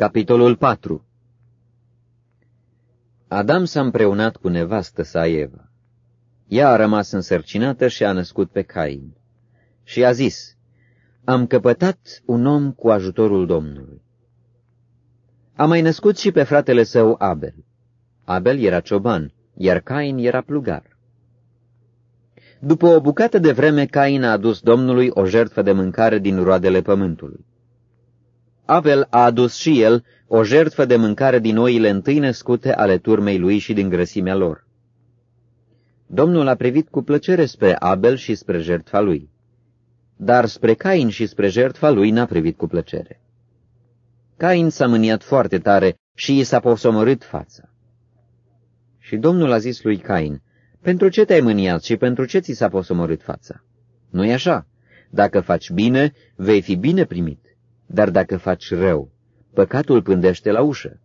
Capitolul 4 Adam s-a împreunat cu nevastă sa Eva. Ea a rămas însărcinată și a născut pe Cain. Și a zis, Am căpătat un om cu ajutorul Domnului. A mai născut și pe fratele său Abel. Abel era cioban, iar Cain era plugar. După o bucată de vreme, Cain a adus Domnului o jertfă de mâncare din roadele pământului. Abel a adus și el o jertfă de mâncare din oile întâi născute ale turmei lui și din grăsimea lor. Domnul a privit cu plăcere spre Abel și spre jertfa lui, dar spre Cain și spre jertfa lui n-a privit cu plăcere. Cain s-a mâniat foarte tare și i s-a posomorât fața. Și Domnul a zis lui Cain, Pentru ce te-ai mâniat și pentru ce ți s-a posomorât fața? Nu-i așa? Dacă faci bine, vei fi bine primit dar dacă faci rău, păcatul pândește la ușă.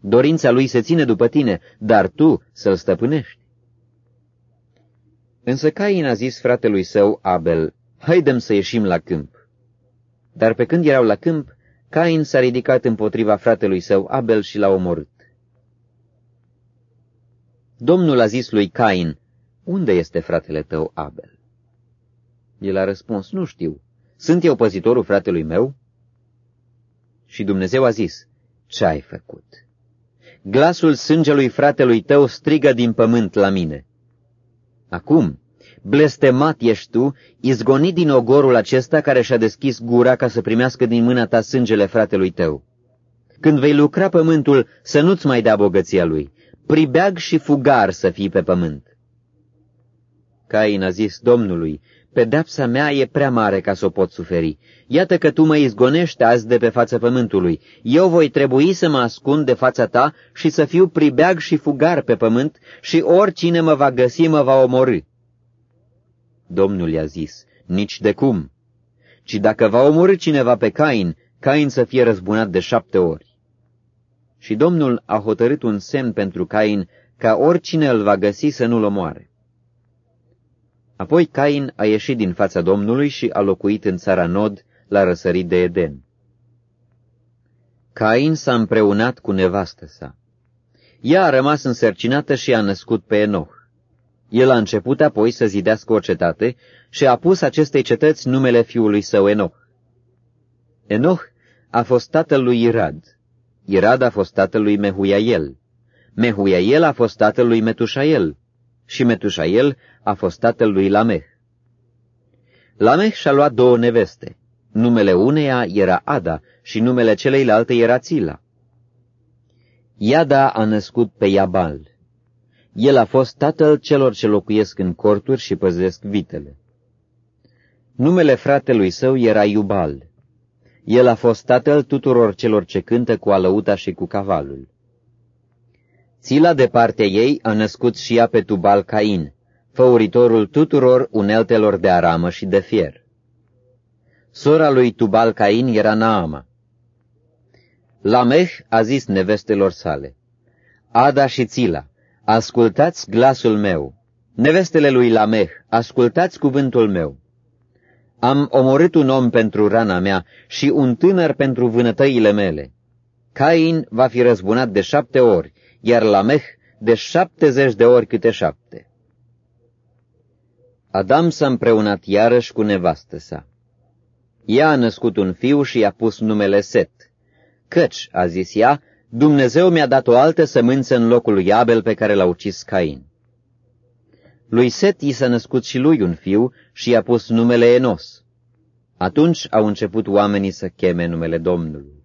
Dorința lui se ține după tine, dar tu să-l stăpânești. Însă Cain a zis fratelui său, Abel, haidem să ieșim la câmp. Dar pe când erau la câmp, Cain s-a ridicat împotriva fratelui său, Abel, și l-a omorât. Domnul a zis lui Cain, unde este fratele tău, Abel? El a răspuns, nu știu. Sunt eu păzitorul fratelui meu? Și Dumnezeu a zis, ce ai făcut? Glasul sângelui fratelui tău strigă din pământ la mine. Acum, blestemat ești tu, izgonit din ogorul acesta care și-a deschis gura ca să primească din mâna ta sângele fratelui tău. Când vei lucra pământul, să nu-ți mai dea bogăția lui, pribeag și fugar să fii pe pământ. Cain a zis Domnului, pedepsa mea e prea mare ca să o pot suferi. Iată că tu mă izgonești azi de pe fața pământului. Eu voi trebui să mă ascund de fața ta și să fiu pribeag și fugar pe pământ și oricine mă va găsi mă va omorâ. Domnul i-a zis, nici de cum, ci dacă va omorâ cineva pe Cain, Cain să fie răzbunat de șapte ori. Și Domnul a hotărât un semn pentru Cain ca oricine îl va găsi să nu-l omoare. Apoi Cain a ieșit din fața Domnului și a locuit în țara Nod, la răsărit de Eden. Cain s-a împreunat cu nevastă sa. Ea a rămas însărcinată și a născut pe Enoch. El a început apoi să zidească o cetate și a pus acestei cetăți numele fiului său Enoch. Enoch a fost tatăl lui Irad. Irad a fost tatăl lui Mehuiael. Mehuiael a fost tatăl lui Metușael și Metușael a fost tatăl lui Lameh. Lameh și-a luat două neveste. Numele uneia era Ada și numele celeilalte era Țila. Iada a născut pe Iabal. El a fost tatăl celor ce locuiesc în corturi și păzesc vitele. Numele fratelui său era Iubal. El a fost tatăl tuturor celor ce cântă cu alăuta și cu cavalul. Țila de partea ei a născut și ea pe Tubal Cain, făuritorul tuturor uneltelor de aramă și de fier. Sora lui Tubal Cain era Naama. Lameh a zis nevestelor sale, Ada și Țila, ascultați glasul meu. Nevestele lui Lameh, ascultați cuvântul meu. Am omorât un om pentru rana mea și un tânăr pentru vânătăile mele. Cain va fi răzbunat de șapte ori, iar Lameh de șaptezeci de ori câte șapte. Adam s-a împreunat iarăși cu nevastă sa. Ea a născut un fiu și i-a pus numele Set. Căci, a zis ea, Dumnezeu mi-a dat o altă sămânță în locul lui Abel pe care l-a ucis Cain. Lui Set i s-a născut și lui un fiu și i-a pus numele Enos. Atunci au început oamenii să cheme numele Domnului.